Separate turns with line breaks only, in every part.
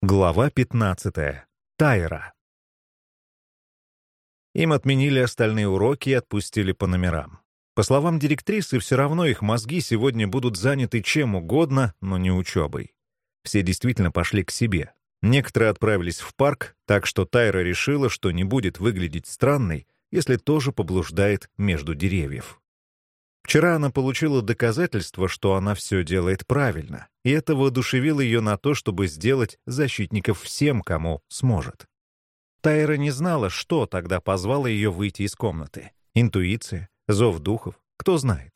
Глава 15. Тайра. Им отменили остальные уроки и отпустили по номерам. По словам директрисы, все равно их мозги сегодня будут заняты чем угодно, но не учебой. Все действительно пошли к себе. Некоторые отправились в парк, так что Тайра решила, что не будет выглядеть странной, если тоже поблуждает между деревьев. Вчера она получила доказательство, что она все делает правильно, и это воодушевило ее на то, чтобы сделать защитников всем, кому сможет. Тайра не знала, что тогда позвало ее выйти из комнаты. Интуиция, зов духов, кто знает.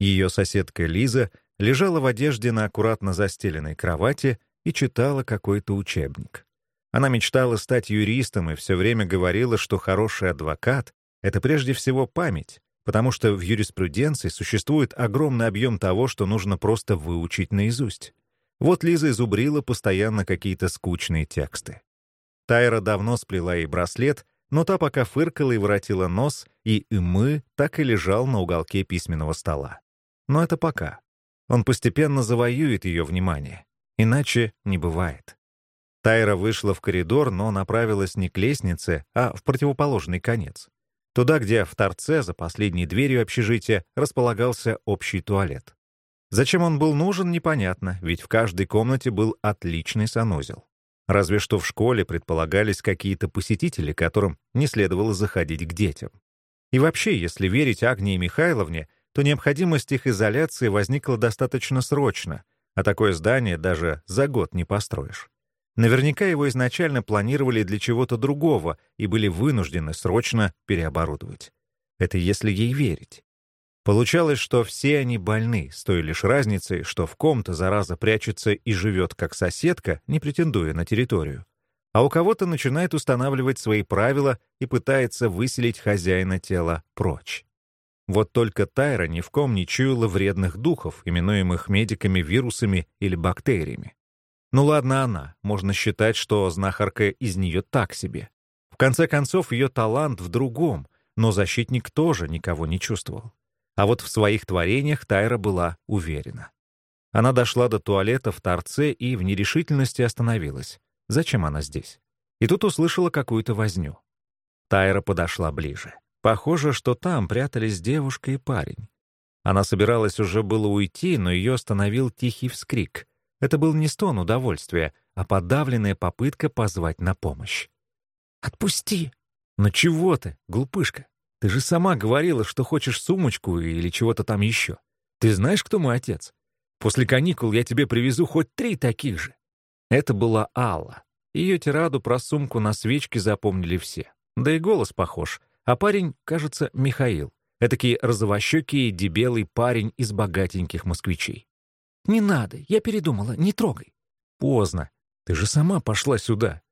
Ее соседка Лиза лежала в одежде на аккуратно застеленной кровати и читала какой-то учебник. Она мечтала стать юристом и все время говорила, что хороший адвокат — это прежде всего память, потому что в юриспруденции существует огромный объем того, что нужно просто выучить наизусть. Вот Лиза изубрила постоянно какие-то скучные тексты. Тайра давно сплела ей браслет, но та пока фыркала и воротила нос, и «мы» так и лежал на уголке письменного стола. Но это пока. Он постепенно завоюет ее внимание. Иначе не бывает. Тайра вышла в коридор, но направилась не к лестнице, а в противоположный конец. Туда, где в торце за последней дверью общежития располагался общий туалет. Зачем он был нужен, непонятно, ведь в каждой комнате был отличный санузел. Разве что в школе предполагались какие-то посетители, которым не следовало заходить к детям. И вообще, если верить Агнии Михайловне, то необходимость их изоляции возникла достаточно срочно, а такое здание даже за год не построишь. Наверняка его изначально планировали для чего-то другого и были вынуждены срочно переоборудовать. Это если ей верить. Получалось, что все они больны, с той лишь разницей, что в ком-то зараза прячется и живет как соседка, не претендуя на территорию. А у кого-то начинает устанавливать свои правила и пытается выселить хозяина тела прочь. Вот только Тайра ни в ком не чуяла вредных духов, именуемых медиками вирусами или бактериями. Ну ладно она, можно считать, что знахарка из нее так себе. В конце концов, ее талант в другом, но защитник тоже никого не чувствовал. А вот в своих творениях Тайра была уверена. Она дошла до туалета в торце и в нерешительности остановилась. Зачем она здесь? И тут услышала какую-то возню. Тайра подошла ближе. Похоже, что там прятались девушка и парень. Она собиралась уже было уйти, но ее остановил тихий вскрик — это был не стон удовольствия, а подавленная попытка позвать на помощь. «Отпусти!» «Ну чего ты, глупышка? Ты же сама говорила, что хочешь сумочку или чего-то там еще. Ты знаешь, кто мой отец? После каникул я тебе привезу хоть три таких же». Это была Алла. Ее тираду про сумку на свечке запомнили все. Да и голос похож. А парень, кажется, Михаил. Этакий розовощекий, дебелый парень из богатеньких москвичей. «Не надо, я передумала, не трогай». «Поздно. Ты же сама пошла сюда».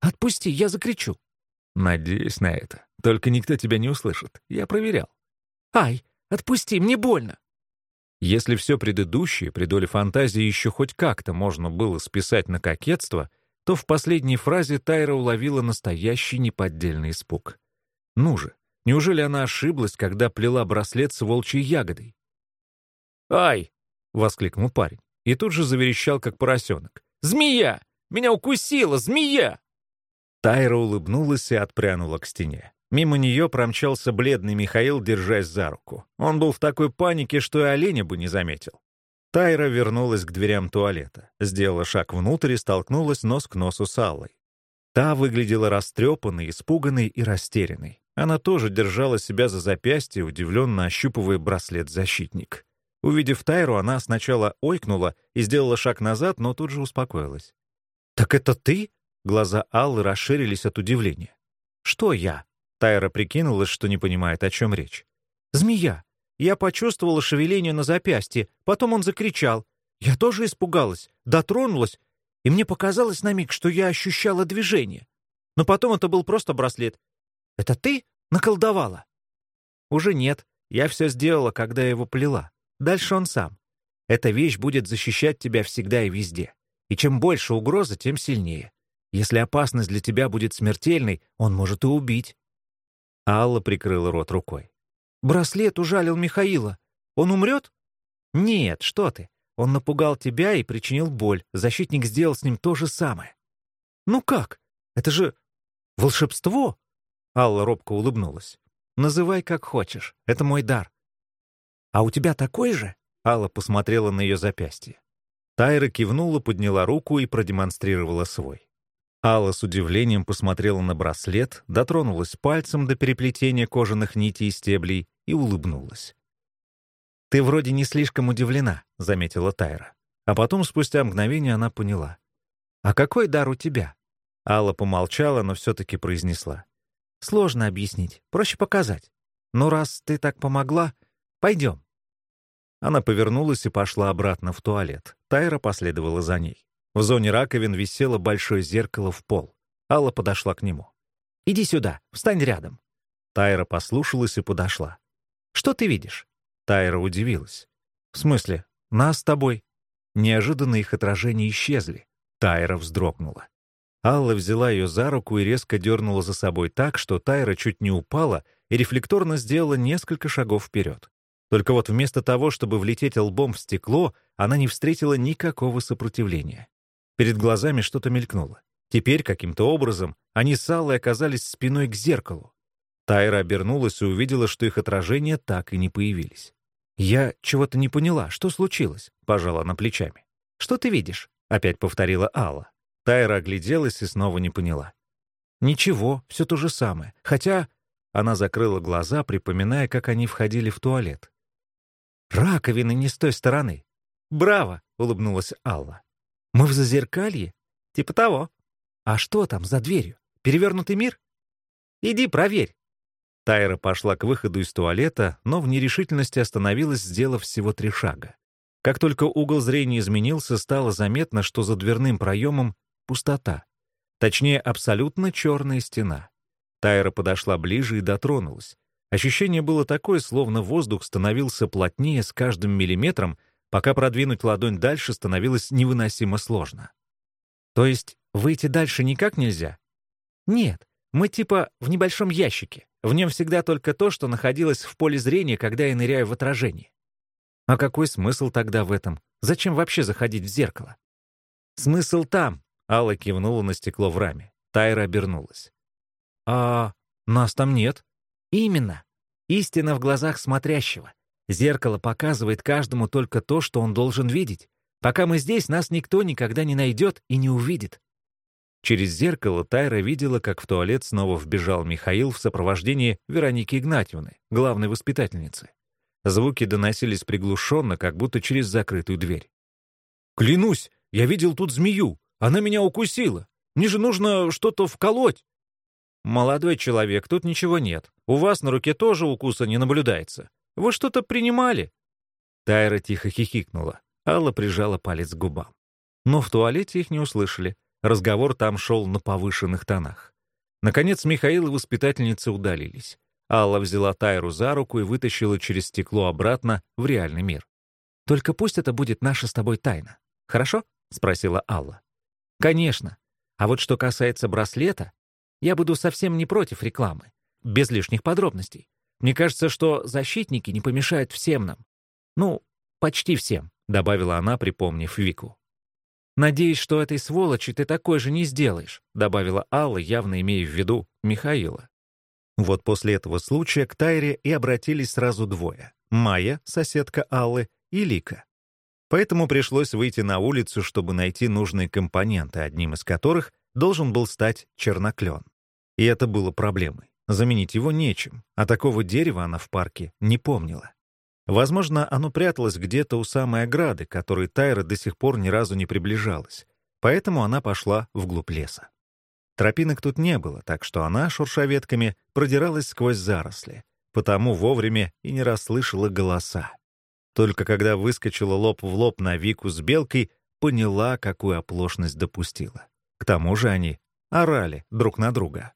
«Отпусти, я закричу». «Надеюсь на это. Только никто тебя не услышит. Я проверял». «Ай, отпусти, мне больно». Если все предыдущее при доле фантазии еще хоть как-то можно было списать на кокетство, то в последней фразе Тайра уловила настоящий неподдельный испуг. Ну же, неужели она ошиблась, когда плела браслет с волчьей ягодой? «Ай!» — воскликнул парень. И тут же заверещал, как поросенок. «Змея! Меня укусила змея!» Тайра улыбнулась и отпрянула к стене. Мимо нее промчался бледный Михаил, держась за руку. Он был в такой панике, что и оленя бы не заметил. Тайра вернулась к дверям туалета, сделала шаг внутрь и столкнулась нос к носу с Аллой. Та выглядела растрепанной, испуганной и растерянной. Она тоже держала себя за запястье, удивленно ощупывая браслет-защитник. Увидев Тайру, она сначала ойкнула и сделала шаг назад, но тут же успокоилась. «Так это ты?» Глаза Аллы расширились от удивления. «Что я?» Тайра прикинулась, что не понимает, о чем речь. «Змея. Я почувствовала шевеление на запястье, потом он закричал. Я тоже испугалась, дотронулась, и мне показалось на миг, что я ощущала движение. Но потом это был просто браслет. Это ты наколдовала?» «Уже нет. Я все сделала, когда его плела. Дальше он сам. Эта вещь будет защищать тебя всегда и везде. И чем больше угроза, тем сильнее. Если опасность для тебя будет смертельной, он может и убить. Алла прикрыла рот рукой. «Браслет ужалил Михаила. Он умрет?» «Нет, что ты. Он напугал тебя и причинил боль. Защитник сделал с ним то же самое». «Ну как? Это же волшебство!» Алла робко улыбнулась. «Называй как хочешь. Это мой дар». «А у тебя такой же?» Алла посмотрела на ее запястье. Тайра кивнула, подняла руку и продемонстрировала свой. Алла с удивлением посмотрела на браслет, дотронулась пальцем до переплетения кожаных нитей и стеблей и улыбнулась. «Ты вроде не слишком удивлена», — заметила Тайра. А потом, спустя мгновение, она поняла. «А какой дар у тебя?» Алла помолчала, но все-таки произнесла. «Сложно объяснить, проще показать. Но раз ты так помогла, пойдем». Она повернулась и пошла обратно в туалет. Тайра последовала за ней. В зоне раковин висело большое зеркало в пол. Алла подошла к нему. «Иди сюда, встань рядом». Тайра послушалась и подошла. «Что ты видишь?» Тайра удивилась. «В смысле, нас с тобой?» Неожиданно их отражения исчезли. Тайра вздрогнула. Алла взяла ее за руку и резко дернула за собой так, что Тайра чуть не упала и рефлекторно сделала несколько шагов вперед. Только вот вместо того, чтобы влететь лбом в стекло, она не встретила никакого сопротивления. Перед глазами что-то мелькнуло. Теперь, каким-то образом, они с Аллой оказались спиной к зеркалу. Тайра обернулась и увидела, что их отражения так и не появились. «Я чего-то не поняла. Что случилось?» — пожала она плечами. «Что ты видишь?» — опять повторила Алла. Тайра огляделась и снова не поняла. «Ничего, все то же самое. Хотя...» Она закрыла глаза, припоминая, как они входили в туалет. «Раковины не с той стороны». «Браво!» — улыбнулась Алла. «Мы в зазеркалье?» «Типа того». «А что там за дверью? Перевернутый мир?» «Иди проверь». Тайра пошла к выходу из туалета, но в нерешительности остановилась, сделав всего три шага. Как только угол зрения изменился, стало заметно, что за дверным проемом Пустота. Точнее, абсолютно черная стена. Тайра подошла ближе и дотронулась. Ощущение было такое, словно воздух становился плотнее с каждым миллиметром, пока продвинуть ладонь дальше становилось невыносимо сложно. То есть выйти дальше никак нельзя? Нет, мы типа в небольшом ящике. В нем всегда только то, что находилось в поле зрения, когда я ныряю в отражение. А какой смысл тогда в этом? Зачем вообще заходить в зеркало? Смысл там, Алла кивнула на стекло в раме. Тайра обернулась. «А нас там нет?» «Именно. Истина в глазах смотрящего. Зеркало показывает каждому только то, что он должен видеть. Пока мы здесь, нас никто никогда не найдет и не увидит». Через зеркало Тайра видела, как в туалет снова вбежал Михаил в сопровождении Вероники Игнатьевны, главной воспитательницы. Звуки доносились приглушенно, как будто через закрытую дверь. «Клянусь, я видел тут змею!» Она меня укусила. Мне же нужно что-то вколоть. Молодой человек, тут ничего нет. У вас на руке тоже укуса не наблюдается. Вы что-то принимали? Тайра тихо хихикнула. Алла прижала палец к губам. Но в туалете их не услышали. Разговор там шел на повышенных тонах. Наконец Михаил и воспитательница удалились. Алла взяла Тайру за руку и вытащила через стекло обратно в реальный мир. «Только пусть это будет наша с тобой тайна. Хорошо?» — спросила Алла. Конечно. А вот что касается браслета, я буду совсем не против рекламы. Без лишних подробностей. Мне кажется, что защитники не помешают всем нам. Ну, почти всем, добавила она, припомнив Вику. «Надеюсь, что этой сволочи ты такой же не сделаешь», добавила Алла, явно имея в виду Михаила. Вот после этого случая к Тайре и обратились сразу двое. Майя, соседка Аллы, и Лика. Поэтому пришлось выйти на улицу, чтобы найти нужные компоненты, одним из которых должен был стать черноклен. И это было проблемой. Заменить его нечем, а такого дерева она в парке не помнила. Возможно, оно пряталось где-то у самой ограды, которой Тайра до сих пор ни разу не приближалась. Поэтому она пошла вглубь леса. Тропинок тут не было, так что она, шурша ветками, продиралась сквозь заросли, потому вовремя и не расслышала голоса. Только когда выскочила лоб в лоб на Вику с Белкой, поняла, какую оплошность допустила. К тому же они орали друг на друга.